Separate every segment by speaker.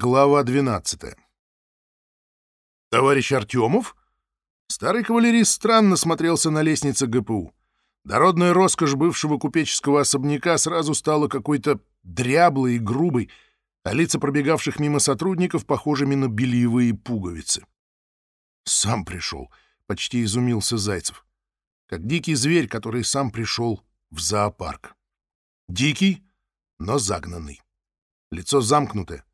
Speaker 1: Глава 12 Товарищ Артемов? Старый кавалерист странно смотрелся на лестнице ГПУ. Дородная роскошь бывшего купеческого особняка сразу стала какой-то дряблой и грубой, а лица пробегавших мимо сотрудников похожими на бельевые пуговицы. «Сам пришел», — почти изумился Зайцев. Как дикий зверь, который сам пришел в зоопарк. Дикий, но загнанный. Лицо замкнутое,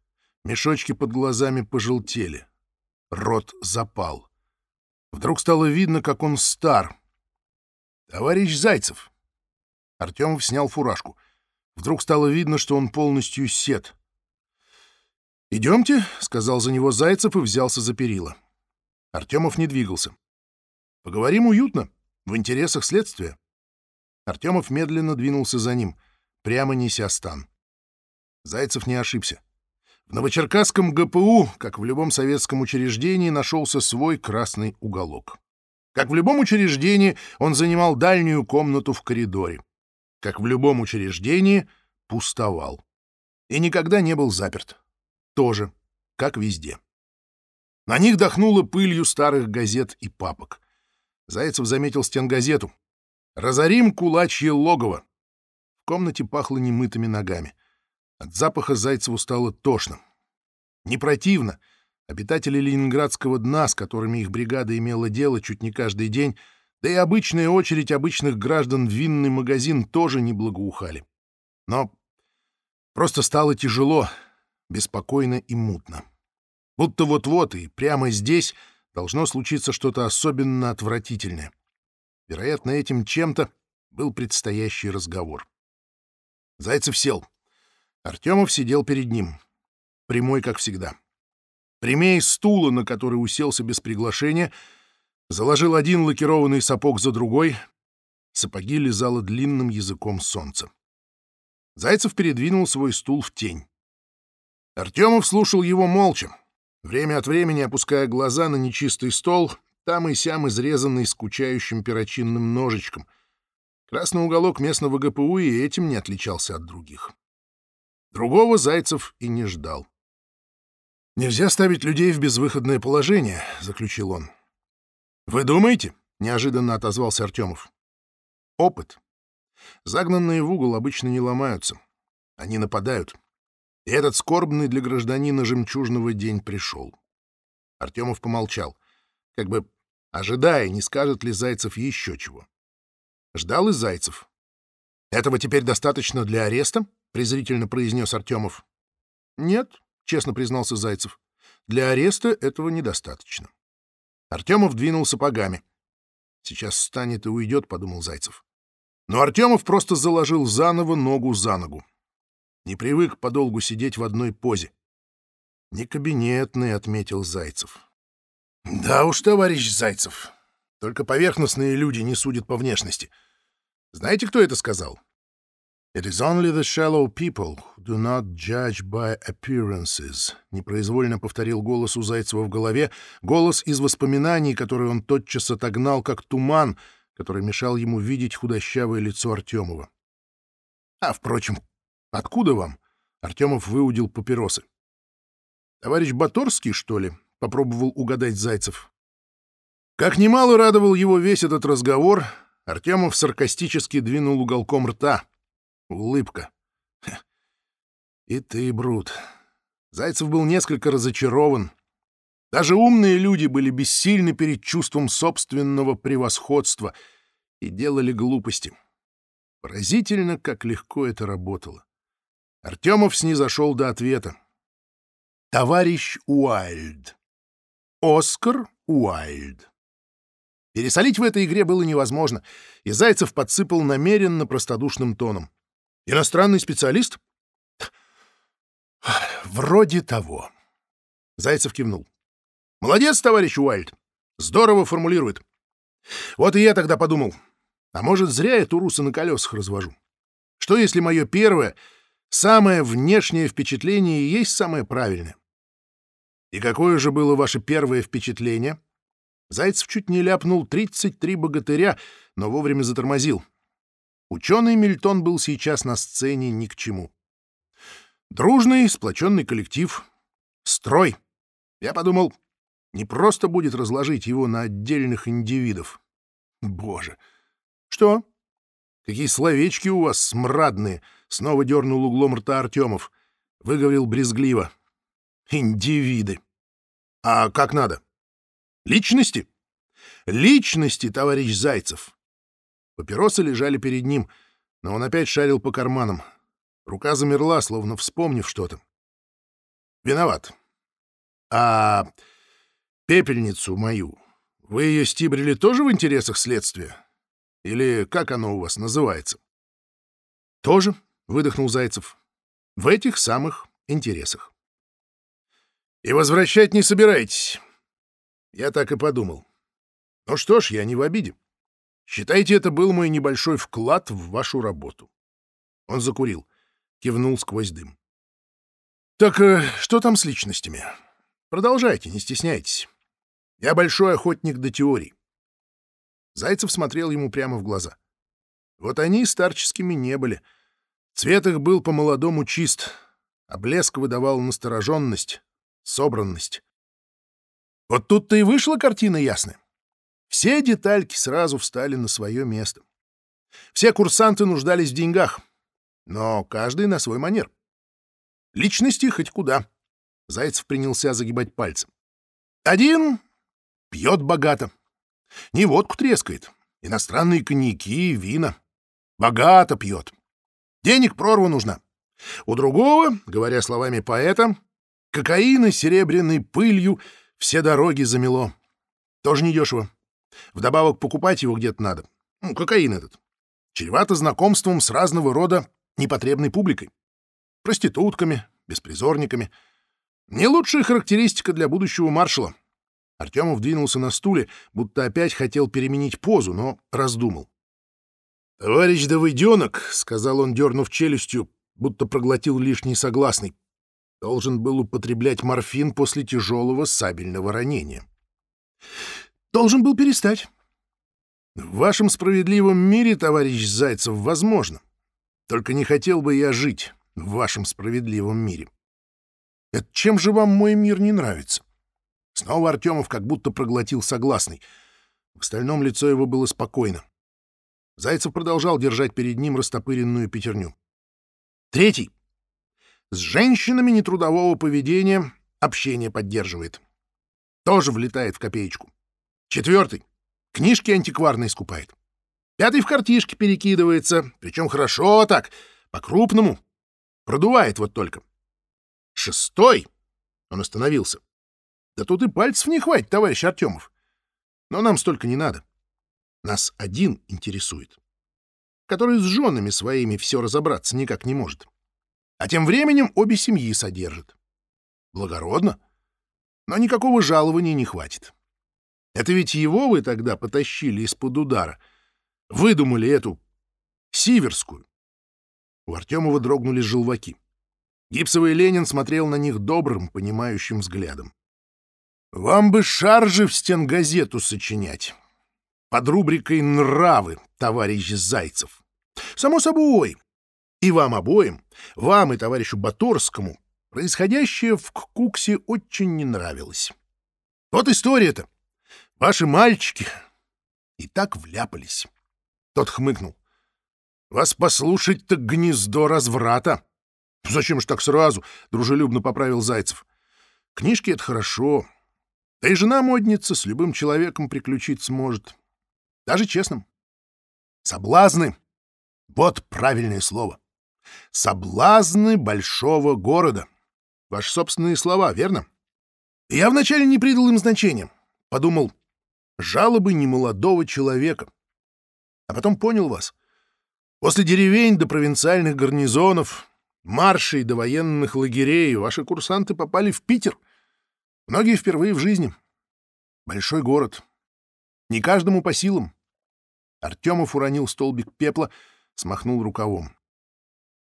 Speaker 1: Мешочки под глазами пожелтели. Рот запал. Вдруг стало видно, как он стар. «Товарищ Зайцев!» Артемов снял фуражку. Вдруг стало видно, что он полностью сед. «Идемте», — сказал за него Зайцев и взялся за перила. Артемов не двигался. «Поговорим уютно, в интересах следствия». Артемов медленно двинулся за ним, прямо неся стан. Зайцев не ошибся. В Новочеркасском ГПУ, как в любом советском учреждении, нашелся свой красный уголок. Как в любом учреждении, он занимал дальнюю комнату в коридоре. Как в любом учреждении, пустовал. И никогда не был заперт. Тоже, как везде. На них дохнуло пылью старых газет и папок. Зайцев заметил стенгазету. «Разорим кулачье логово». В комнате пахло немытыми ногами. От запаха Зайцеву стало тошно. Не противно. Обитатели ленинградского дна, с которыми их бригада имела дело чуть не каждый день, да и обычная очередь обычных граждан в винный магазин тоже не благоухали. Но просто стало тяжело, беспокойно и мутно. Будто вот-вот и прямо здесь должно случиться что-то особенно отвратительное. Вероятно, этим чем-то был предстоящий разговор. Зайцев сел. Артемов сидел перед ним, прямой, как всегда. Прямее стула, на который уселся без приглашения, заложил один лакированный сапог за другой, сапоги лизало длинным языком солнца. Зайцев передвинул свой стул в тень. Артемов слушал его молча, время от времени опуская глаза на нечистый стол, там и сям изрезанный скучающим перочинным ножичком. Красный уголок местного ГПУ и этим не отличался от других. Другого Зайцев и не ждал. «Нельзя ставить людей в безвыходное положение», — заключил он. «Вы думаете?» — неожиданно отозвался Артемов. «Опыт. Загнанные в угол обычно не ломаются. Они нападают. И этот скорбный для гражданина жемчужного день пришел». Артемов помолчал, как бы ожидая, не скажет ли Зайцев еще чего. Ждал и Зайцев. «Этого теперь достаточно для ареста?» Презрительно произнес Артемов. Нет, честно признался Зайцев. Для ареста этого недостаточно. Артемов двинул сапогами. Сейчас встанет и уйдет, подумал Зайцев. Но Артемов просто заложил заново ногу за ногу. Не привык подолгу сидеть в одной позе. Не кабинетный, отметил Зайцев. Да уж, товарищ Зайцев. Только поверхностные люди не судят по внешности. Знаете, кто это сказал? «It is only the shallow people who do not judge by appearances», — непроизвольно повторил голос у Зайцева в голове, голос из воспоминаний, который он тотчас отогнал, как туман, который мешал ему видеть худощавое лицо Артемова. «А, впрочем, откуда вам?» — Артемов выудил папиросы. «Товарищ Баторский, что ли?» — попробовал угадать Зайцев. Как немало радовал его весь этот разговор, Артемов саркастически двинул уголком рта — Улыбка. И ты, Брут. Зайцев был несколько разочарован. Даже умные люди были бессильны перед чувством собственного превосходства и делали глупости. Поразительно, как легко это работало. Артемов снизошел до ответа. Товарищ Уайльд. Оскар Уайльд. Пересолить в этой игре было невозможно, и Зайцев подсыпал намеренно простодушным тоном. Иностранный специалист? Вроде того. Зайцев кивнул. Молодец, товарищ Уайльд. Здорово формулирует. Вот и я тогда подумал, а может, зря я туруса на колесах развожу. Что, если мое первое, самое внешнее впечатление и есть самое правильное? И какое же было ваше первое впечатление? Зайцев чуть не ляпнул 33 богатыря, но вовремя затормозил. Ученый Мильтон был сейчас на сцене ни к чему. Дружный, сплоченный коллектив. Строй. Я подумал, не просто будет разложить его на отдельных индивидов. Боже! Что? Какие словечки у вас смрадные! Снова дернул углом рта Артемов. Выговорил брезгливо. Индивиды. А как надо? Личности? Личности, товарищ Зайцев. Папиросы лежали перед ним, но он опять шарил по карманам. Рука замерла, словно вспомнив что-то. Виноват. А пепельницу мою, вы ее стибрили тоже в интересах следствия? Или как оно у вас называется? Тоже, выдохнул Зайцев. В этих самых интересах. И возвращать не собираетесь. Я так и подумал. Ну что ж, я не в обиде. Считайте, это был мой небольшой вклад в вашу работу. Он закурил, кивнул сквозь дым. Так э, что там с личностями? Продолжайте, не стесняйтесь. Я большой охотник до теорий. Зайцев смотрел ему прямо в глаза. Вот они старческими не были. Цвет их был по-молодому чист, а блеск выдавал настороженность, собранность. Вот тут-то и вышла картина ясная. Все детальки сразу встали на свое место. Все курсанты нуждались в деньгах, но каждый на свой манер. Личности хоть куда. Зайцев принялся загибать пальцем. Один пьет богато. Не водку трескает, иностранные коньяки, вина. Богато пьет. Денег прорва нужна. У другого, говоря словами поэта, кокаина серебряной пылью все дороги замело. Тоже недешево. Вдобавок покупать его где-то надо. Ну, кокаин этот. Чревато знакомством с разного рода непотребной публикой. Проститутками, беспризорниками. Не лучшая характеристика для будущего маршала. Артемов двинулся на стуле, будто опять хотел переменить позу, но раздумал. — Товарищ Давыденок, — сказал он, дернув челюстью, будто проглотил лишний согласный, — должен был употреблять морфин после тяжелого сабельного ранения. — Должен был перестать. — В вашем справедливом мире, товарищ Зайцев, возможно. Только не хотел бы я жить в вашем справедливом мире. Это чем же вам мой мир не нравится? Снова Артемов как будто проглотил согласный. В остальном лицо его было спокойно. Зайцев продолжал держать перед ним растопыренную пятерню. Третий. С женщинами нетрудового поведения общение поддерживает. Тоже влетает в копеечку. Четвертый. Книжки антикварные скупает. Пятый в картишки перекидывается, причем хорошо так, по-крупному. Продувает вот только. Шестой. Он остановился. Да тут и пальцев не хватит, товарищ Артемов. Но нам столько не надо. Нас один интересует, который с женами своими все разобраться никак не может. А тем временем обе семьи содержит. Благородно, но никакого жалования не хватит. Это ведь его вы тогда потащили из-под удара. Выдумали эту сиверскую. У Артемова дрогнули желваки. Гипсовый Ленин смотрел на них добрым, понимающим взглядом. Вам бы шаржи в стенгазету сочинять. Под рубрикой «Нравы», товарищ Зайцев. Само собой. И вам обоим, вам и товарищу Баторскому, происходящее в Куксе очень не нравилось. Вот история-то. Ваши мальчики и так вляпались. Тот хмыкнул. Вас послушать-то гнездо разврата. Зачем ж так сразу? Дружелюбно поправил Зайцев. Книжки — это хорошо, да и жена модница с любым человеком приключиться может. Даже честным. Соблазны — вот правильное слово. Соблазны большого города. Ваши собственные слова, верно? Я вначале не придал им значения. Подумал, жалобы немолодого человека. А потом понял вас. После деревень до провинциальных гарнизонов, маршей до военных лагерей ваши курсанты попали в Питер — Многие впервые в жизни. Большой город. Не каждому по силам. Артемов уронил столбик пепла, смахнул рукавом.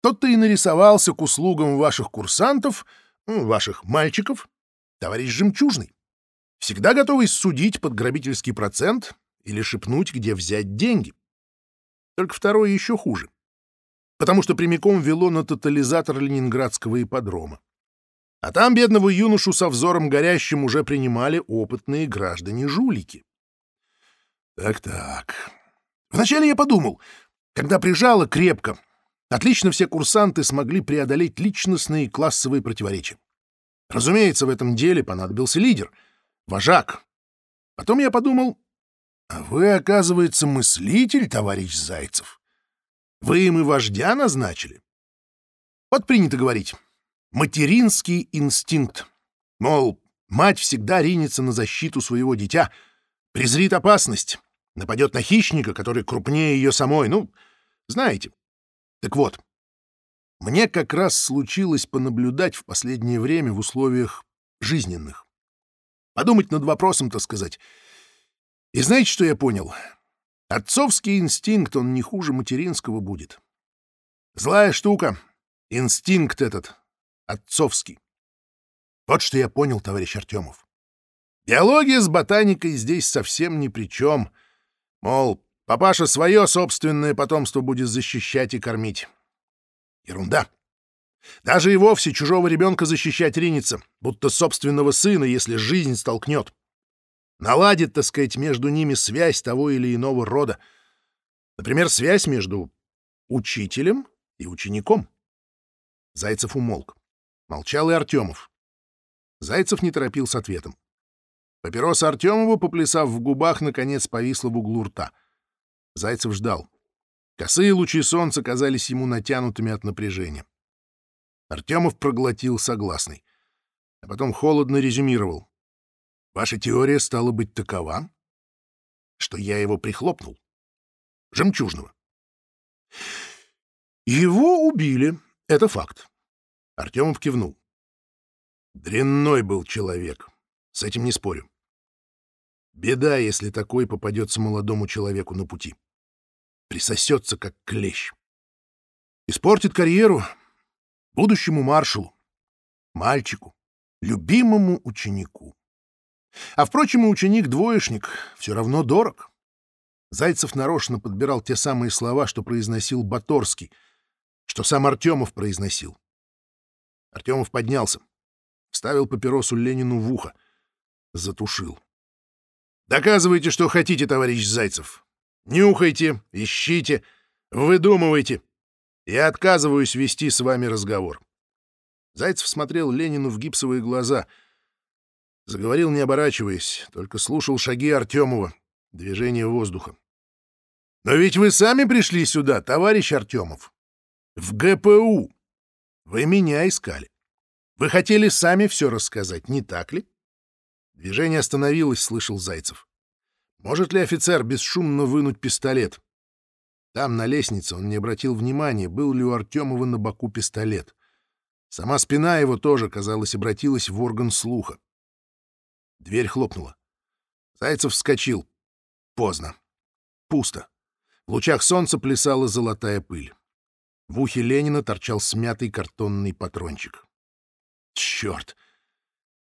Speaker 1: Тот-то и нарисовался к услугам ваших курсантов, ваших мальчиков, товарищ Жемчужный. Всегда готовый судить под грабительский процент или шепнуть, где взять деньги. Только второе еще хуже, потому что прямиком вело на тотализатор ленинградского ипподрома. А там бедного юношу со взором горящим уже принимали опытные граждане-жулики. Так-так. Вначале я подумал, когда прижало крепко, отлично все курсанты смогли преодолеть личностные и классовые противоречия. Разумеется, в этом деле понадобился лидер, вожак. Потом я подумал, а вы, оказывается, мыслитель, товарищ Зайцев. Вы им и вождя назначили. Вот принято говорить. Материнский инстинкт. Мол, мать всегда ринется на защиту своего дитя, презрит опасность, нападет на хищника, который крупнее ее самой. Ну, знаете. Так вот, мне как раз случилось понаблюдать в последнее время в условиях жизненных. Подумать над вопросом, так сказать. И знаете, что я понял? Отцовский инстинкт, он не хуже материнского будет. Злая штука, инстинкт этот, отцовский. Вот что я понял, товарищ Артемов. Биология с ботаникой здесь совсем ни при чем. Мол, папаша свое собственное потомство будет защищать и кормить. Ерунда. Даже и вовсе чужого ребенка защищать ринется, будто собственного сына, если жизнь столкнет. Наладит, так сказать, между ними связь того или иного рода. Например, связь между учителем и учеником. Зайцев умолк. Молчал и Артемов. Зайцев не торопил с ответом. Папироса Артемова, поплясав в губах, наконец повисла в углу рта. Зайцев ждал. Косые лучи солнца казались ему натянутыми от напряжения. Артемов проглотил согласный, а потом холодно резюмировал. «Ваша теория стала быть такова, что я его прихлопнул. Жемчужного. Его убили, это факт. Артемов кивнул. Дрянной был человек, с этим не спорю. Беда, если такой попадется молодому человеку на пути присосется, как клещ. Испортит карьеру будущему маршалу, мальчику, любимому ученику. А, впрочем, и ученик-двоечник все равно дорог. Зайцев нарочно подбирал те самые слова, что произносил Баторский, что сам Артемов произносил. Артемов поднялся, вставил папиросу Ленину в ухо, затушил. «Доказывайте, что хотите, товарищ Зайцев. Нюхайте, ищите, выдумывайте. Я отказываюсь вести с вами разговор. Зайцев смотрел Ленину в гипсовые глаза. Заговорил, не оборачиваясь, только слушал шаги Артемова, движение воздуха. «Но ведь вы сами пришли сюда, товарищ Артемов. В ГПУ. Вы меня искали. Вы хотели сами все рассказать, не так ли?» Движение остановилось, слышал Зайцев. Может ли офицер бесшумно вынуть пистолет? Там, на лестнице, он не обратил внимания, был ли у Артемова на боку пистолет. Сама спина его тоже, казалось, обратилась в орган слуха. Дверь хлопнула. Зайцев вскочил. Поздно. Пусто. В лучах солнца плясала золотая пыль. В ухе Ленина торчал смятый картонный патрончик. Черт!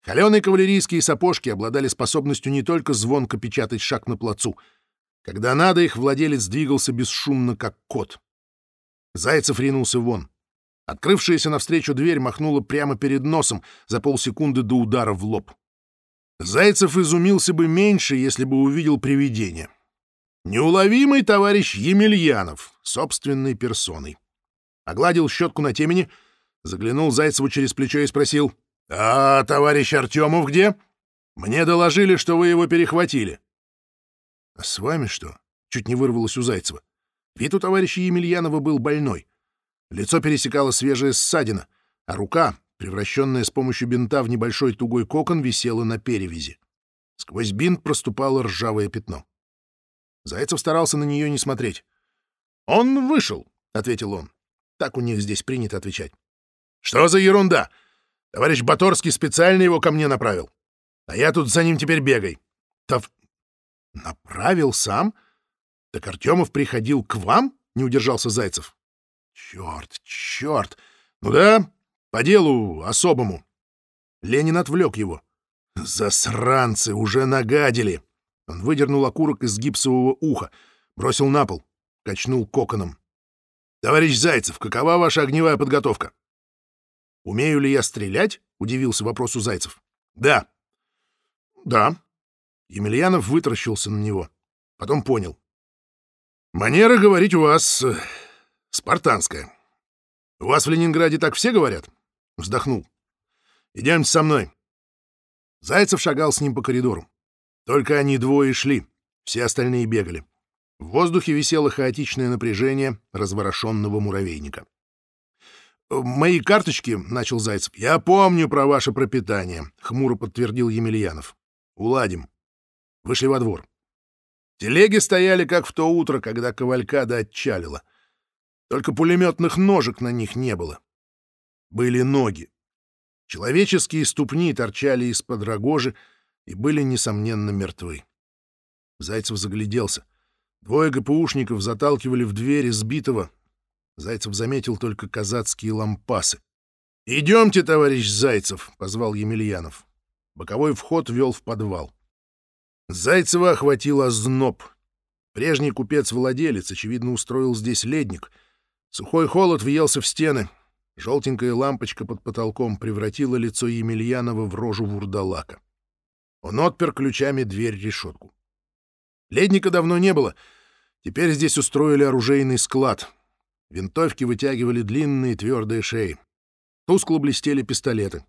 Speaker 1: Холеные кавалерийские сапожки обладали способностью не только звонко печатать шаг на плацу. Когда надо, их владелец двигался бесшумно, как кот. Зайцев ринулся вон. Открывшаяся навстречу дверь махнула прямо перед носом за полсекунды до удара в лоб. Зайцев изумился бы меньше, если бы увидел привидение. Неуловимый товарищ Емельянов, собственной персоной. Огладил щетку на темени, заглянул Зайцеву через плечо и спросил — «А товарищ Артемов где? Мне доложили, что вы его перехватили». «А с вами что?» — чуть не вырвалось у Зайцева. Вид у товарища Емельянова был больной. Лицо пересекала свежая ссадина, а рука, превращенная с помощью бинта в небольшой тугой кокон, висела на перевязи. Сквозь бинт проступало ржавое пятно. Зайцев старался на нее не смотреть. «Он вышел», — ответил он. Так у них здесь принято отвечать. «Что за ерунда? Товарищ Баторский специально его ко мне направил. А я тут за ним теперь бегай. Тов... Направил сам? Так Артемов приходил к вам? Не удержался Зайцев. Черт, черт. Ну да, по делу особому. Ленин отвлек его. Засранцы уже нагадили. Он выдернул окурок из гипсового уха, бросил на пол, качнул коконом. «Товарищ Зайцев, какова ваша огневая подготовка?» Умею ли я стрелять? — удивился вопросу Зайцев. «Да». «Да». Емельянов вытаращился на него. Потом понял. «Манера говорить у вас э, спартанская. У вас в Ленинграде так все говорят?» Вздохнул. «Идемте со мной». Зайцев шагал с ним по коридору. Только они двое шли, все остальные бегали. В воздухе висело хаотичное напряжение разворошенного муравейника. «Мои карточки», — начал Зайцев. «Я помню про ваше пропитание», — хмуро подтвердил Емельянов. «Уладим». Вышли во двор. Телеги стояли, как в то утро, когда кавалькада отчалила. Только пулеметных ножек на них не было. Были ноги. Человеческие ступни торчали из-под рогожи и были, несомненно, мертвы. Зайцев загляделся. Двое ГПУшников заталкивали в двери сбитого, Зайцев заметил только казацкие лампасы. «Идемте, товарищ Зайцев!» — позвал Емельянов. Боковой вход вел в подвал. Зайцева охватил озноб. Прежний купец-владелец, очевидно, устроил здесь ледник. Сухой холод въелся в стены. Желтенькая лампочка под потолком превратила лицо Емельянова в рожу вурдалака. Он отпер ключами дверь-решетку. Ледника давно не было. Теперь здесь устроили оружейный склад. Винтовки вытягивали длинные твердые шеи. Тускло блестели пистолеты.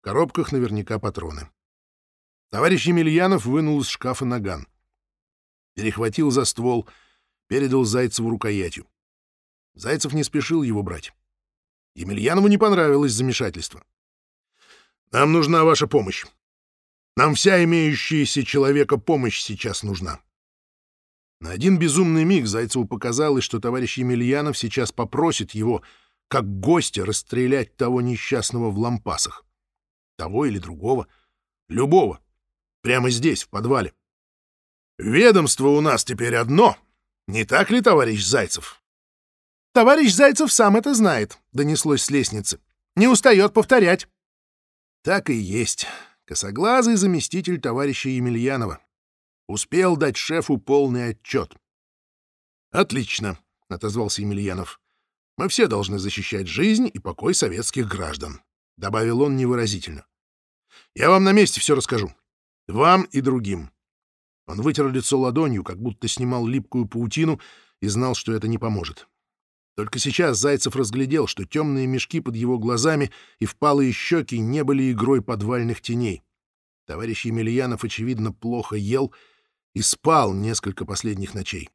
Speaker 1: В коробках наверняка патроны. Товарищ Емельянов вынул из шкафа наган. Перехватил за ствол, передал Зайцеву рукоятью. Зайцев не спешил его брать. Емельянову не понравилось замешательство. «Нам нужна ваша помощь. Нам вся имеющаяся человека помощь сейчас нужна. На один безумный миг Зайцеву показалось, что товарищ Емельянов сейчас попросит его, как гостя, расстрелять того несчастного в лампасах. Того или другого. Любого. Прямо здесь, в подвале. «Ведомство у нас теперь одно. Не так ли, товарищ Зайцев?» «Товарищ Зайцев сам это знает», — донеслось с лестницы. «Не устает повторять». Так и есть. Косоглазый заместитель товарища Емельянова. Успел дать шефу полный отчет. «Отлично», — отозвался Емельянов. «Мы все должны защищать жизнь и покой советских граждан», — добавил он невыразительно. «Я вам на месте все расскажу. Вам и другим». Он вытер лицо ладонью, как будто снимал липкую паутину и знал, что это не поможет. Только сейчас Зайцев разглядел, что темные мешки под его глазами и впалые щеки не были игрой подвальных теней. Товарищ Емельянов, очевидно, плохо ел и спал несколько последних ночей.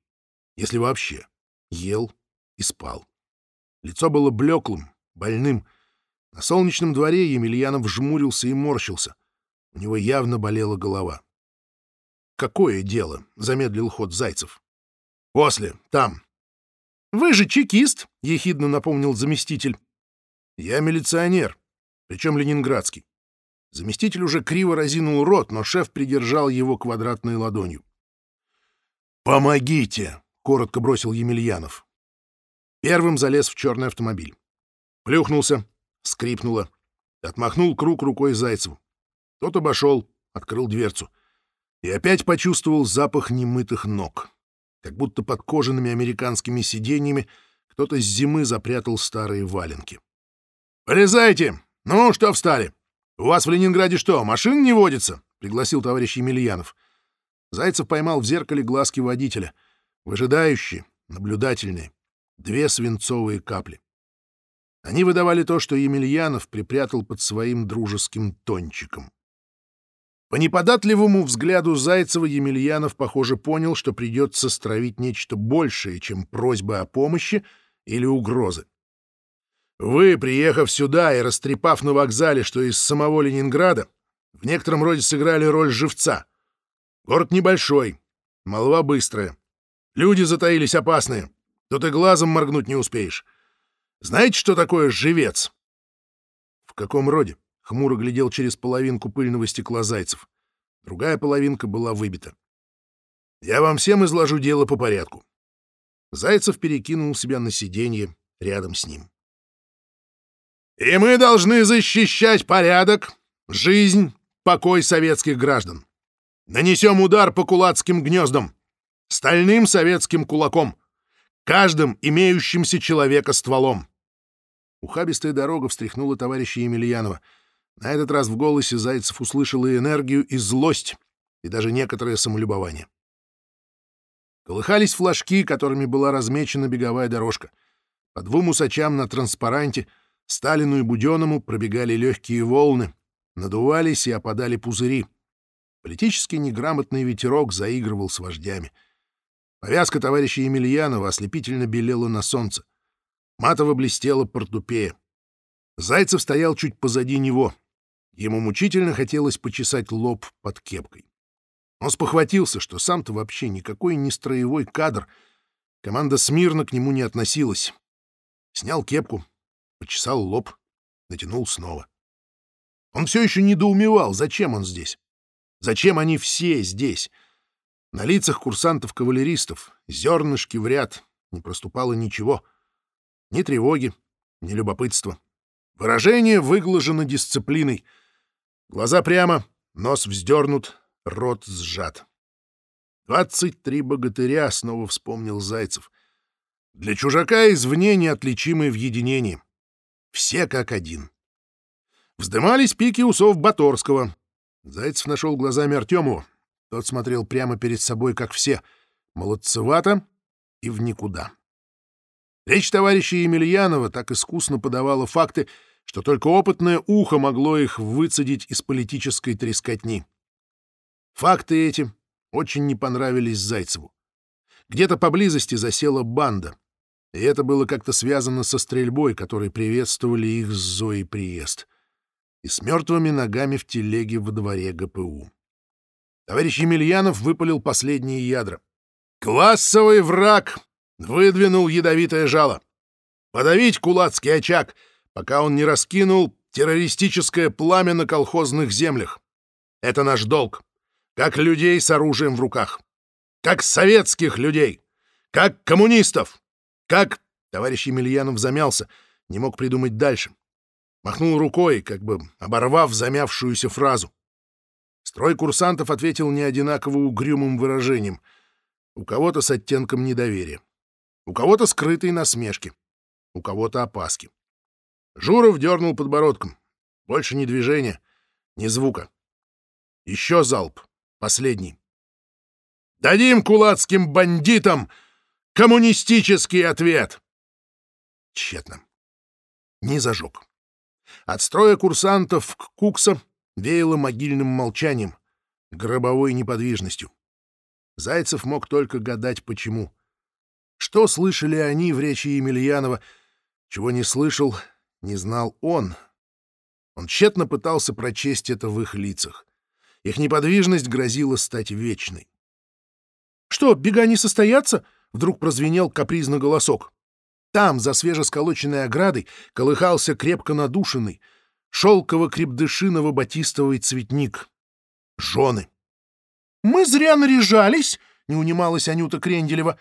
Speaker 1: Если вообще. Ел и спал. Лицо было блеклым, больным. На солнечном дворе Емельянов жмурился и морщился. У него явно болела голова. «Какое дело?» — замедлил ход Зайцев. «После, там». «Вы же чекист», — ехидно напомнил заместитель. «Я милиционер, причем ленинградский». Заместитель уже криво разинул рот, но шеф придержал его квадратной ладонью. «Помогите!» — коротко бросил Емельянов. Первым залез в черный автомобиль. Плюхнулся, скрипнуло. Отмахнул круг рукой Зайцеву. Тот обошел, открыл дверцу. И опять почувствовал запах немытых ног. Как будто под кожаными американскими сиденьями кто-то с зимы запрятал старые валенки. «Полезайте! Ну, что встали? У вас в Ленинграде что, машин не водится?» — пригласил товарищ Емельянов. — Зайцев поймал в зеркале глазки водителя. Выжидающие, наблюдательные. Две свинцовые капли. Они выдавали то, что Емельянов припрятал под своим дружеским тончиком. По неподатливому взгляду Зайцева Емельянов, похоже, понял, что придется стравить нечто большее, чем просьба о помощи или угрозы. Вы, приехав сюда и растрепав на вокзале, что из самого Ленинграда, в некотором роде сыграли роль живца — Город небольшой, молва быстрая. Люди затаились опасные. То ты глазом моргнуть не успеешь. Знаете, что такое живец? В каком роде? Хмуро глядел через половинку пыльного стекла зайцев. Другая половинка была выбита. Я вам всем изложу дело по порядку. Зайцев перекинул себя на сиденье рядом с ним. И мы должны защищать порядок, жизнь, покой советских граждан. Нанесем удар по кулацким гнездам, стальным советским кулаком, каждым имеющимся человека стволом. Ухабистая дорога встряхнула товарища Емельянова. На этот раз в голосе Зайцев услышал и энергию, и злость, и даже некоторое самолюбование. Колыхались флажки, которыми была размечена беговая дорожка. По двум усачам на транспаранте, Сталину и Буденному пробегали легкие волны, надувались и опадали пузыри. Политически неграмотный ветерок заигрывал с вождями. Повязка товарища Емельянова ослепительно белела на солнце. Матово блестела портупея. Зайцев стоял чуть позади него. Ему мучительно хотелось почесать лоб под кепкой. Он спохватился, что сам-то вообще никакой не строевой кадр. Команда смирно к нему не относилась. Снял кепку, почесал лоб, натянул снова. Он все еще недоумевал, зачем он здесь. Зачем они все здесь? На лицах курсантов-кавалеристов, зернышки в ряд, не проступало ничего. Ни тревоги, ни любопытства. Выражение выглажено дисциплиной. Глаза прямо, нос вздернут, рот сжат. «Двадцать три богатыря», — снова вспомнил Зайцев. «Для чужака извне неотличимые в единении. Все как один». Вздымались пики усов Баторского. Зайцев нашел глазами Артему. Тот смотрел прямо перед собой, как все. Молодцевато и в никуда. Речь товарища Емельянова так искусно подавала факты, что только опытное ухо могло их выцедить из политической трескотни. Факты эти очень не понравились Зайцеву. Где-то поблизости засела банда, и это было как-то связано со стрельбой, которой приветствовали их с Зоей приезд, и с мертвыми ногами в телеге во дворе ГПУ. Товарищ Емельянов выпалил последние ядра. «Классовый враг!» — выдвинул ядовитое жало. «Подавить кулацкий очаг!» Пока он не раскинул террористическое пламя на колхозных землях. Это наш долг. Как людей с оружием в руках. Как советских людей. Как коммунистов. Как... Товарищ Емельянов замялся, не мог придумать дальше. Махнул рукой, как бы оборвав замявшуюся фразу. Строй курсантов ответил неодинаково угрюмым выражением. У кого-то с оттенком недоверия. У кого-то скрытой насмешки. У кого-то опаски. Журов дернул подбородком. Больше ни движения, ни звука. Еще залп. Последний. «Дадим кулацким бандитам коммунистический ответ!» Тщетно. Не зажег. От строя курсантов к Кукса веяло могильным молчанием, гробовой неподвижностью. Зайцев мог только гадать, почему. Что слышали они в речи Емельянова, чего не слышал не знал он. Он тщетно пытался прочесть это в их лицах. Их неподвижность грозила стать вечной. «Что, бега не состоятся?» — вдруг прозвенел капризный голосок. Там, за свежесколоченной оградой, колыхался крепко надушенный, шелково-крепдышиново-батистовый цветник. Жены. «Мы зря наряжались!» — не унималась Анюта Кренделева.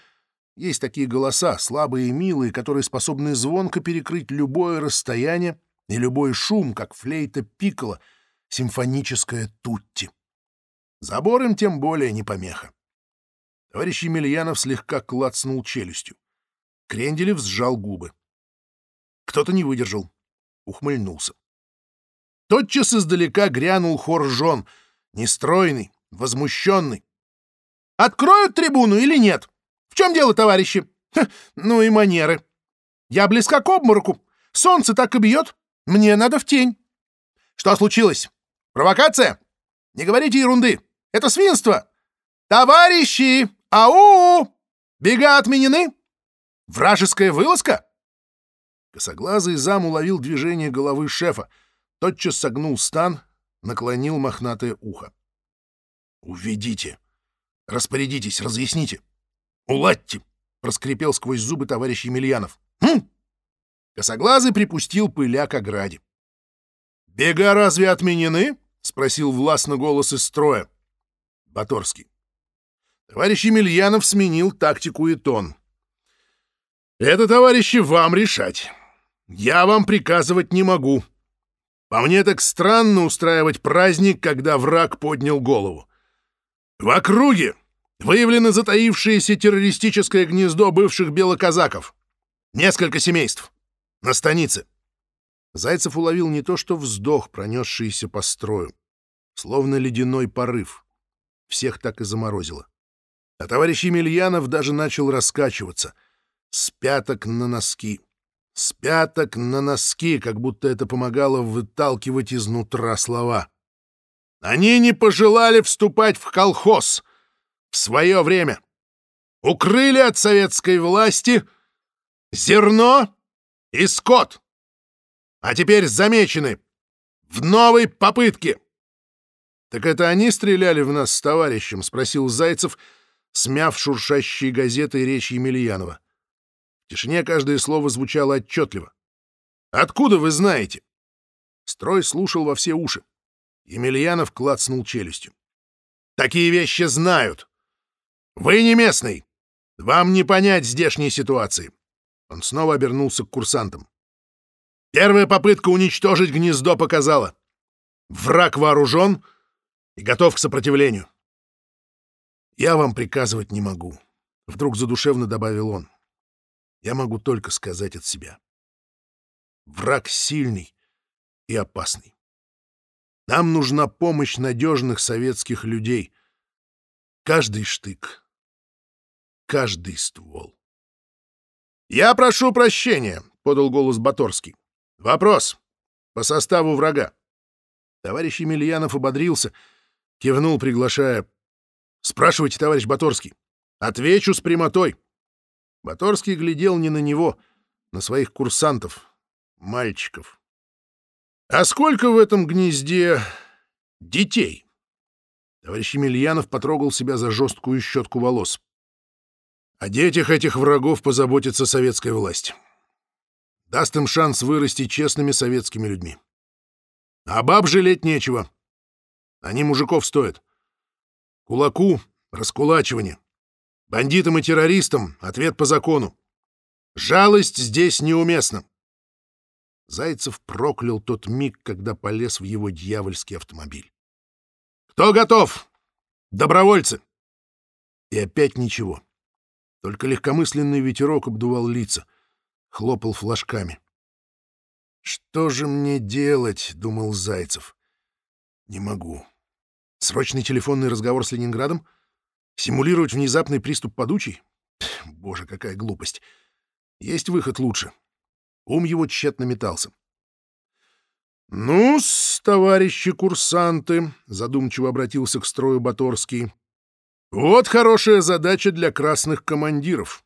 Speaker 1: Есть такие голоса, слабые и милые, которые способны звонко перекрыть любое расстояние и любой шум, как флейта пикколо, симфоническая тутти. Забор им тем более не помеха. Товарищ Емельянов слегка клацнул челюстью. Кренделев сжал губы. Кто-то не выдержал, ухмыльнулся. Тотчас издалека грянул хор жен, нестройный, возмущенный. «Откроют трибуну или нет?» В чем дело, товарищи? Ха, ну и манеры. Я близка к обмороку. Солнце так и бьет. Мне надо в тень. Что случилось? Провокация? Не говорите ерунды. Это свинство. Товарищи! Ау! Бега отменены? Вражеская вылазка? Косоглазый зам уловил движение головы шефа, тотчас согнул стан, наклонил мохнатое ухо. «Уведите! Распорядитесь, разъясните!» «Уладьте!» — проскрипел сквозь зубы товарищ Емельянов. «Хм!» Косоглазый припустил пыля к ограде. «Бега разве отменены?» — спросил властно голос из строя. Баторский. Товарищ Емельянов сменил тактику и тон. «Это, товарищи, вам решать. Я вам приказывать не могу. По мне так странно устраивать праздник, когда враг поднял голову. В округе Выявлено затаившееся террористическое гнездо бывших белоказаков. Несколько семейств. На станице. Зайцев уловил не то что вздох, пронесшийся по строю, словно ледяной порыв. Всех так и заморозило. А товарищ Емельянов даже начал раскачиваться. С пяток на носки. С пяток на носки, как будто это помогало выталкивать изнутра слова. Они не пожелали вступать в колхоз в свое время. Укрыли от советской власти зерно и скот. А теперь замечены в новой попытке. «Так это они стреляли в нас с товарищем?» — спросил Зайцев, смяв шуршащие газеты речь Емельянова. В тишине каждое слово звучало отчетливо. «Откуда вы знаете?» Строй слушал во все уши. Емельянов клацнул челюстью. «Такие вещи знают. Вы не местный. Вам не понять здешней ситуации». Он снова обернулся к курсантам. «Первая попытка уничтожить гнездо показала. Враг вооружен — и готов к сопротивлению. Я вам приказывать не могу, — вдруг задушевно добавил он. Я могу только сказать от себя. Враг сильный и опасный. Нам нужна помощь надежных советских людей. Каждый штык, каждый ствол. «Я прошу прощения», — подал голос Баторский. «Вопрос. По составу врага». Товарищ Емельянов ободрился — Кивнул, приглашая. «Спрашивайте, товарищ Баторский. Отвечу с прямотой». Баторский глядел не на него, на своих курсантов, мальчиков. «А сколько в этом гнезде детей?» Товарищ Емельянов потрогал себя за жесткую щетку волос. О детях этих врагов позаботится советская власть. Даст им шанс вырасти честными советскими людьми. А баб жалеть нечего. Они мужиков стоят. Кулаку — раскулачивание. Бандитам и террористам — ответ по закону. Жалость здесь неуместна. Зайцев проклял тот миг, когда полез в его дьявольский автомобиль. «Кто готов? Добровольцы!» И опять ничего. Только легкомысленный ветерок обдувал лица, хлопал флажками. «Что же мне делать?» — думал Зайцев. Не могу. Срочный телефонный разговор с Ленинградом? Симулировать внезапный приступ подучий? Боже, какая глупость. Есть выход лучше. Ум его тщетно метался. ну товарищи курсанты», — задумчиво обратился к строю Баторский, — «вот хорошая задача для красных командиров.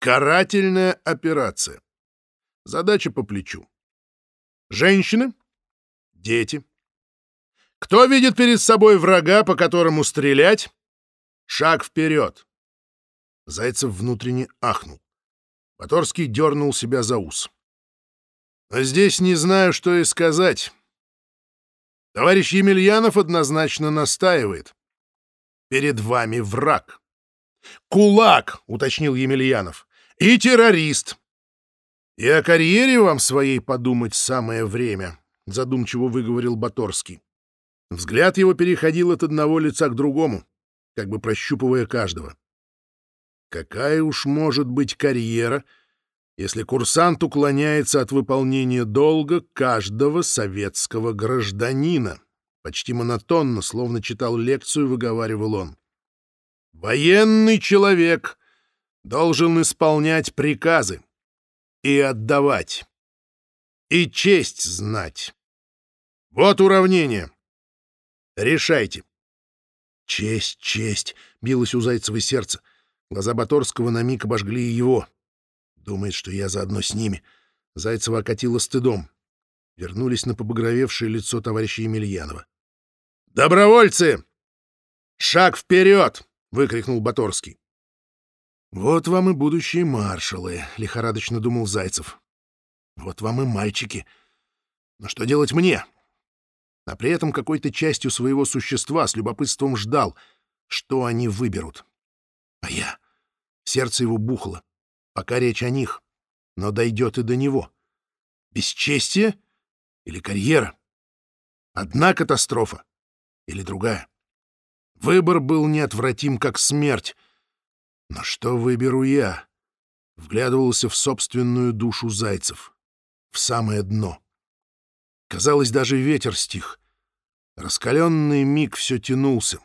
Speaker 1: Карательная операция. Задача по плечу. Женщины, дети, кто видит перед собой врага, по которому стрелять? Шаг вперед. Зайцев внутренне ахнул. Поторский дернул себя за ус. А здесь не знаю, что и сказать. Товарищ Емельянов однозначно настаивает. Перед вами враг. Кулак, уточнил Емельянов. И террорист. И о карьере вам своей подумать самое время, задумчиво выговорил Баторский. Взгляд его переходил от одного лица к другому, как бы прощупывая каждого. Какая уж может быть карьера, если курсант уклоняется от выполнения долга каждого советского гражданина? Почти монотонно, словно читал лекцию, выговаривал он. Военный человек должен исполнять приказы и отдавать, и честь знать. Вот уравнение. Решайте. Честь, честь, билось у Зайцева сердце. Глаза Баторского на миг обожгли его. Думает, что я заодно с ними. Зайцева окатила стыдом. Вернулись на побагровевшее лицо товарища Емельянова. «Добровольцы! Шаг вперед!» — выкрикнул Баторский. «Вот вам и будущие маршалы», — лихорадочно думал Зайцев. «Вот вам и мальчики. Но что делать мне? а при этом какой-то частью своего существа с любопытством ждал, что они выберут. А я... Сердце его бухло, пока речь о них, но дойдет и до него. Бесчестие или карьера? Одна катастрофа или другая? Выбор был неотвратим, как смерть. Но что выберу я? Вглядывался в собственную душу зайцев. в самое дно. Казалось, даже ветер стих. Раскаленный миг все тянулся.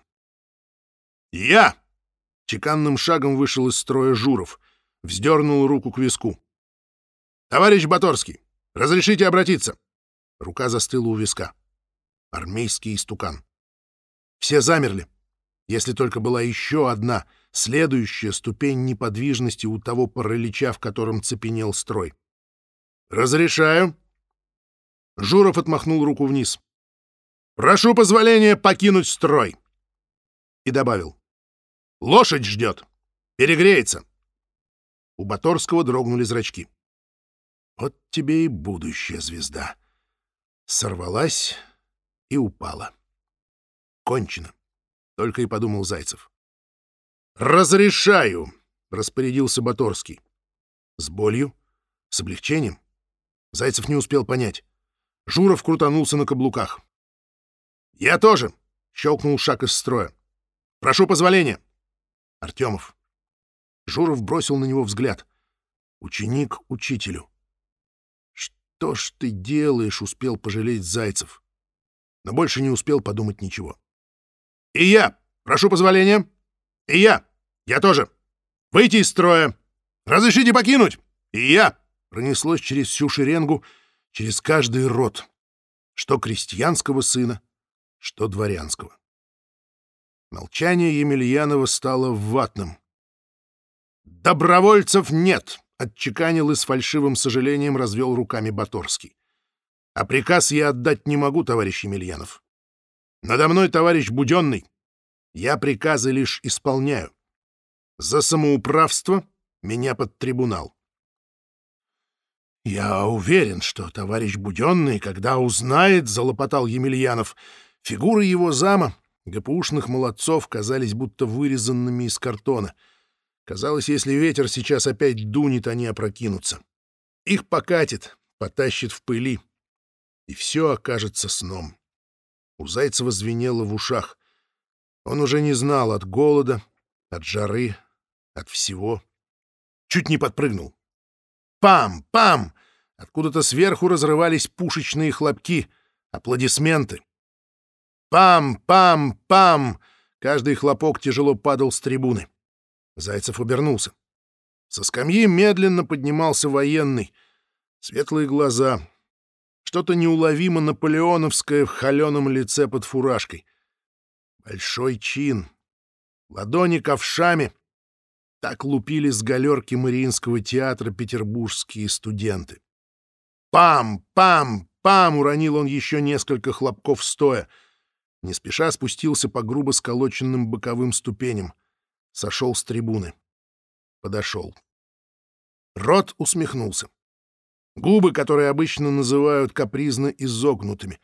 Speaker 1: «Я!» — чеканным шагом вышел из строя Журов, вздернул руку к виску. «Товарищ Баторский, разрешите обратиться?» Рука застыла у виска. Армейский истукан. Все замерли, если только была еще одна, следующая ступень неподвижности у того паралича, в котором цепенел строй. «Разрешаю». Журов отмахнул руку вниз. «Прошу позволения покинуть строй!» И добавил. «Лошадь ждет! Перегреется!» У Баторского дрогнули зрачки. «Вот тебе и будущая звезда!» Сорвалась и упала. «Кончено!» — только и подумал Зайцев. «Разрешаю!» — распорядился Баторский. С болью? С облегчением? Зайцев не успел понять. Журов крутанулся на каблуках. «Я тоже!» — щелкнул шаг из строя. «Прошу позволения!» Артемов. Журов бросил на него взгляд. Ученик учителю. «Что ж ты делаешь?» — успел пожалеть Зайцев. Но больше не успел подумать ничего. «И я! Прошу позволения! И я! Я тоже! Выйти из строя! Разрешите покинуть! И я!» Пронеслось через всю шеренгу, через каждый род. Что крестьянского сына, что дворянского. Молчание Емельянова стало ватным. «Добровольцев нет!» — отчеканил и с фальшивым сожалением развел руками Баторский. «А приказ я отдать не могу, товарищ Емельянов. Надо мной товарищ Буденный. Я приказы лишь исполняю. За самоуправство меня под трибунал. «Я уверен, что товарищ Буденный, когда узнает, — залопотал Емельянов, — фигуры его зама, ГПУшных молодцов, казались будто вырезанными из картона. Казалось, если ветер сейчас опять дунет, они опрокинутся. Их покатит, потащит в пыли, и все окажется сном. У Зайцева звенело в ушах. Он уже не знал от голода, от жары, от всего. Чуть не подпрыгнул. Пам! Пам! Откуда-то сверху разрывались пушечные хлопки, аплодисменты. Пам! Пам! Пам! Каждый хлопок тяжело падал с трибуны. Зайцев обернулся. Со скамьи медленно поднимался военный. Светлые глаза. Что-то неуловимо наполеоновское в холеном лице под фуражкой. Большой чин. Ладони ковшами. Так лупили с галерки Мариинского театра петербургские студенты. Пам! Пам! Пам! Уронил он еще несколько хлопков стоя. Не спеша спустился по грубо сколоченным боковым ступеням. Сошел с трибуны. Подошел. Рот усмехнулся. Губы, которые обычно называют капризно изогнутыми.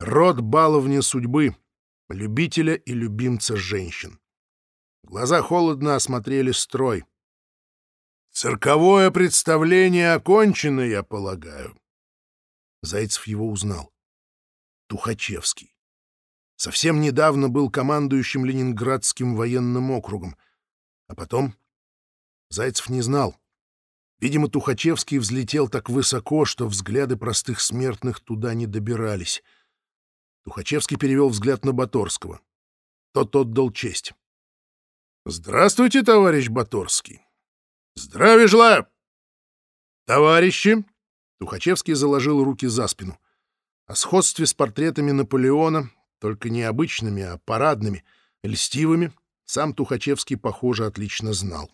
Speaker 1: Рот баловня судьбы, любителя и любимца женщин. Глаза холодно осмотрели строй. Цирковое представление окончено, я полагаю. Зайцев его узнал. Тухачевский. Совсем недавно был командующим Ленинградским военным округом. А потом Зайцев не знал. Видимо, Тухачевский взлетел так высоко, что взгляды простых смертных туда не добирались. Тухачевский перевел взгляд на Баторского. Тот отдал честь. «Здравствуйте, товарищ Баторский!» Здравия желаю! Товарищи! Тухачевский заложил руки за спину. О сходстве с портретами Наполеона, только не обычными, а парадными, льстивыми, сам Тухачевский, похоже, отлично знал.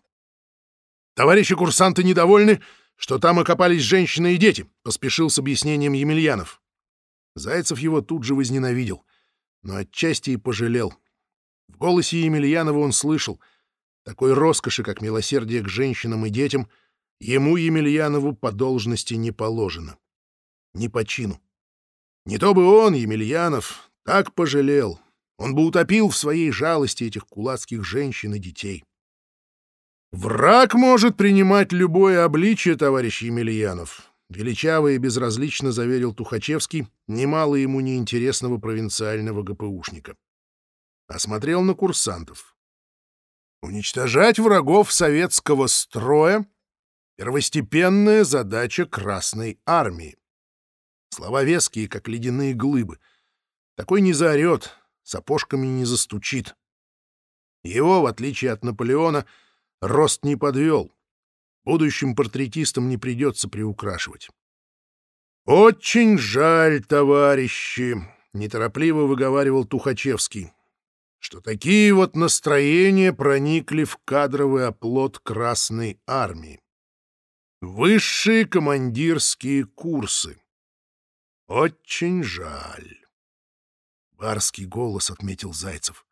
Speaker 1: «Товарищи курсанты недовольны, что там окопались женщины и дети», — поспешил с объяснением Емельянов. Зайцев его тут же возненавидел, но отчасти и пожалел. В голосе Емельянова он слышал — такой роскоши, как милосердие к женщинам и детям, ему, Емельянову, по должности не положено. Не по чину. Не то бы он, Емельянов, так пожалел. Он бы утопил в своей жалости этих кулацких женщин и детей. «Враг может принимать любое обличие, товарищ Емельянов», — величаво и безразлично заверил Тухачевский, немало ему неинтересного провинциального ГПУшника. Осмотрел на курсантов. Уничтожать врагов советского строя Первостепенная задача Красной Армии. Слова веские, как ледяные глыбы. Такой не заорет, сапожками не застучит. Его, в отличие от Наполеона, рост не подвел. Будущим портретистам не придется приукрашивать. «Очень жаль, товарищи», — неторопливо выговаривал Тухачевский, «что такие вот настроения проникли в кадровый оплот Красной Армии. Высшие командирские курсы. Очень жаль». Барский голос отметил Зайцев.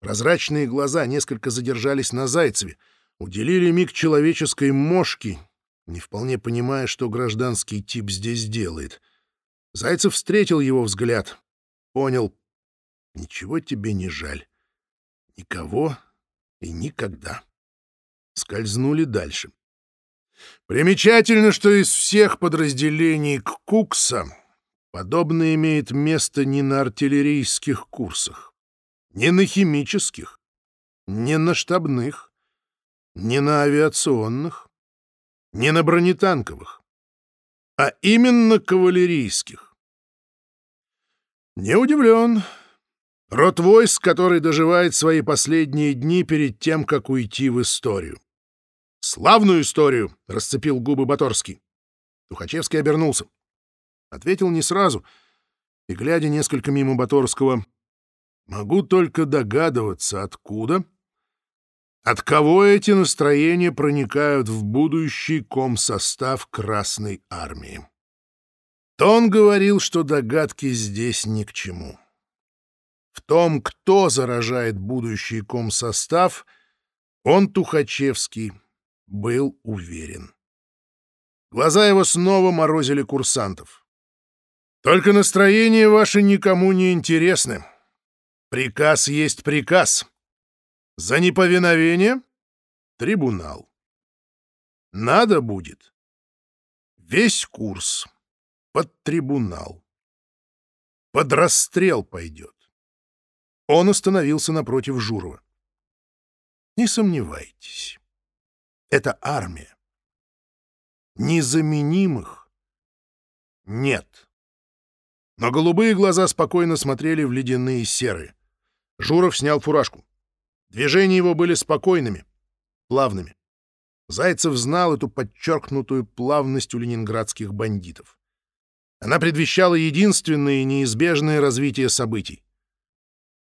Speaker 1: Прозрачные глаза несколько задержались на Зайцеве, уделили миг человеческой мошки, не вполне понимая, что гражданский тип здесь делает. Зайцев встретил его взгляд, понял. Ничего тебе не жаль. Никого и никогда. Скользнули дальше. Примечательно, что из всех подразделений Кукса подобное имеет место не на артиллерийских курсах. Не на химических, не на штабных, не на авиационных, не на бронетанковых, а именно кавалерийских. Не удивлен. Род войск, который доживает свои последние дни перед тем, как уйти в историю. «Славную историю!» — расцепил губы Баторский. Тухачевский обернулся. Ответил не сразу, и, глядя несколько мимо Баторского, Могу только догадываться, откуда, от кого эти настроения проникают в будущий комсостав Красной Армии. Тон говорил, что догадки здесь ни к чему. В том, кто заражает будущий комсостав, он, Тухачевский, был уверен. Глаза его снова морозили курсантов. «Только настроения ваши никому не интересны», Приказ есть приказ. За неповиновение — трибунал. Надо будет. Весь курс под трибунал. Под расстрел пойдет. Он остановился напротив Журова. Не сомневайтесь. Это армия. Незаменимых нет. Но голубые глаза спокойно смотрели в ледяные серые. Журов снял фуражку. Движения его были спокойными, плавными. Зайцев знал эту подчеркнутую плавность у ленинградских бандитов. Она предвещала единственное и неизбежное развитие событий.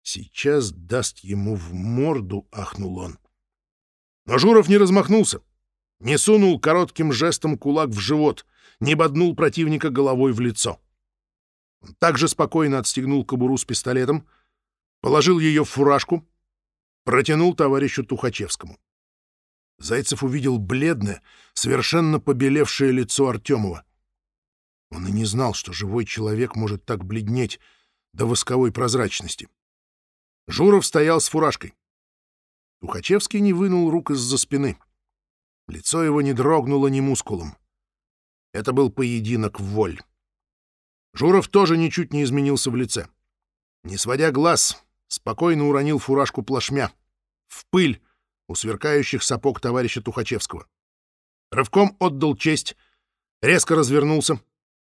Speaker 1: «Сейчас даст ему в морду», — ахнул он. Но Журов не размахнулся, не сунул коротким жестом кулак в живот, не боднул противника головой в лицо. Он также спокойно отстегнул кобуру с пистолетом — положил ее в фуражку, протянул товарищу Тухачевскому. Зайцев увидел бледное, совершенно побелевшее лицо Артемова. Он и не знал, что живой человек может так бледнеть до восковой прозрачности. Журов стоял с фуражкой. Тухачевский не вынул рук из-за спины. Лицо его не дрогнуло ни мускулом. Это был поединок в воль. Журов тоже ничуть не изменился в лице. Не сводя глаз, спокойно уронил фуражку плашмя. В пыль у сверкающих сапог товарища Тухачевского. Рывком отдал честь, резко развернулся,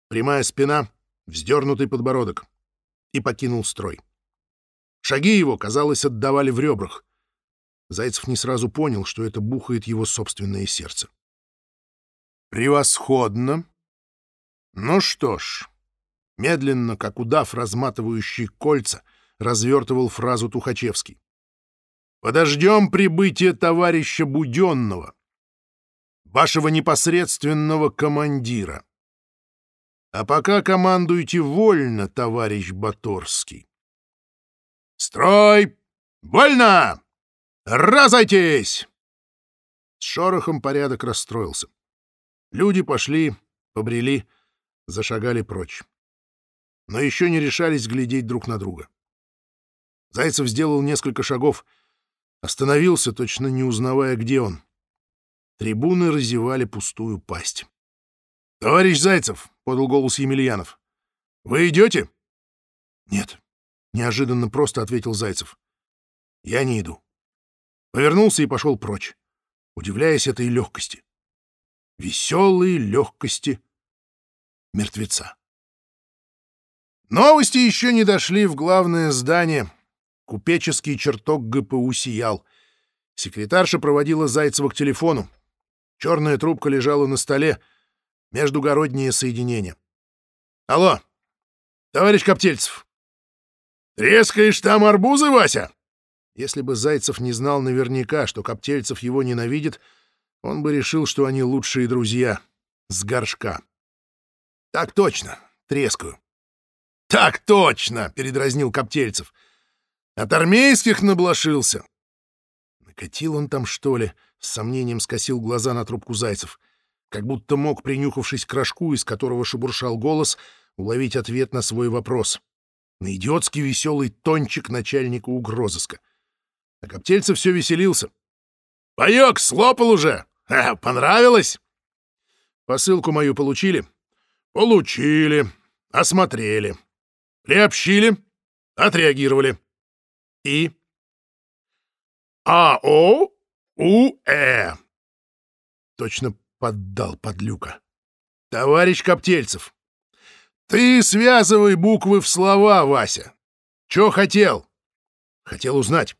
Speaker 1: прямая спина, вздернутый подбородок, и покинул строй. Шаги его, казалось, отдавали в ребрах. Зайцев не сразу понял, что это бухает его собственное сердце. «Превосходно! Ну что ж...» Медленно, как удав, разматывающий кольца — развертывал фразу Тухачевский. «Подождем прибытия товарища Буденного, вашего непосредственного командира. А пока командуйте вольно, товарищ Баторский. Строй! Вольно! Разойтесь!» С шорохом порядок расстроился. Люди пошли, побрели, зашагали прочь. Но еще не решались глядеть друг на друга. Зайцев сделал несколько шагов, остановился, точно не узнавая, где он. Трибуны разевали пустую пасть. — Товарищ Зайцев, — подал голос Емельянов, — вы идете? — Нет, — неожиданно просто ответил Зайцев. — Я не иду. Повернулся и пошел прочь, удивляясь этой легкости. веселой легкости мертвеца. Новости еще не дошли в главное здание. Купеческий чертог ГПУ сиял. Секретарша проводила Зайцева к телефону. Черная трубка лежала на столе. Междугороднее соединение. «Алло, товарищ Коптельцев, трескаешь там арбузы, Вася?» Если бы Зайцев не знал наверняка, что Коптельцев его ненавидит, он бы решил, что они лучшие друзья. С горшка. «Так точно, трескаю». «Так точно!» — передразнил Коптельцев. «От армейских наблошился». Накатил он там, что ли? С сомнением скосил глаза на трубку Зайцев. Как будто мог, принюхавшись к рожку, из которого шебуршал голос, уловить ответ на свой вопрос. На идиотский веселый тончик начальника угрозыска. А Коптельцев все веселился. «Паёк, слопал уже! А, понравилось?» «Посылку мою получили?» «Получили. Осмотрели. Приобщили. Отреагировали. И?» «А-О-У-Э!» Точно поддал подлюка. «Товарищ Коптельцев, ты связывай буквы в слова, Вася. Чё хотел?» «Хотел узнать,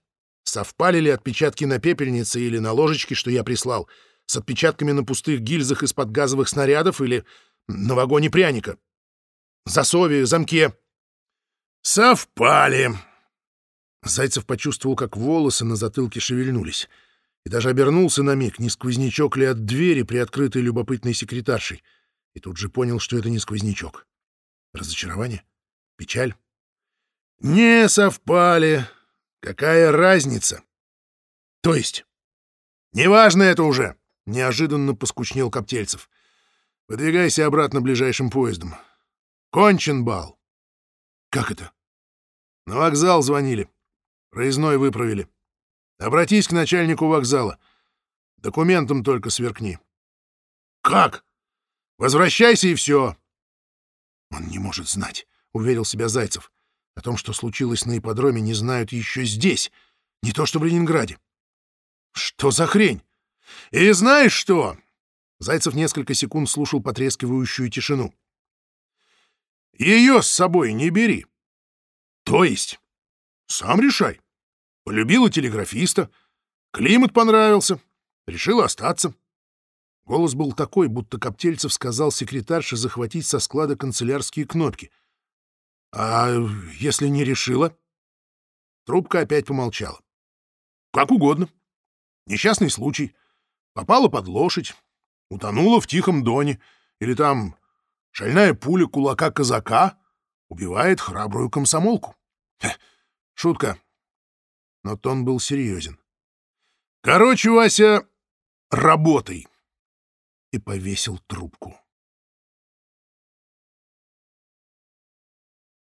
Speaker 1: Совпали ли отпечатки на пепельнице или на ложечке, что я прислал, с отпечатками на пустых гильзах из-под газовых снарядов или на вагоне пряника? Засове, замке. Совпали. Зайцев почувствовал, как волосы на затылке шевельнулись, и даже обернулся на миг, не сквознячок ли от двери, приоткрытой любопытной секретаршей, и тут же понял, что это не сквознячок. Разочарование? Печаль? Не совпали, Какая разница? То есть? Неважно это уже, неожиданно поскучнел Коптельцев. Выдвигайся обратно ближайшим поездом. Кончен бал. Как это? На вокзал звонили. Проездной выправили. Обратись к начальнику вокзала. Документом только сверкни. Как? Возвращайся и все. Он не может знать, уверил себя Зайцев. О том, что случилось на ипподроме, не знают еще здесь, не то что в Ленинграде. Что за хрень? И знаешь что? Зайцев несколько секунд слушал потрескивающую тишину. Ее с собой не бери. То есть? Сам решай. Полюбила телеграфиста, климат понравился, решила остаться. Голос был такой, будто Коптельцев сказал секретарше захватить со склада канцелярские кнопки — «А если не решила?» Трубка опять помолчала. «Как угодно. Несчастный случай. Попала под лошадь, утонула в тихом доне, или там шальная пуля кулака казака убивает храбрую комсомолку. Хе, шутка. Но тон был серьезен. Короче, Вася, работай. И повесил трубку.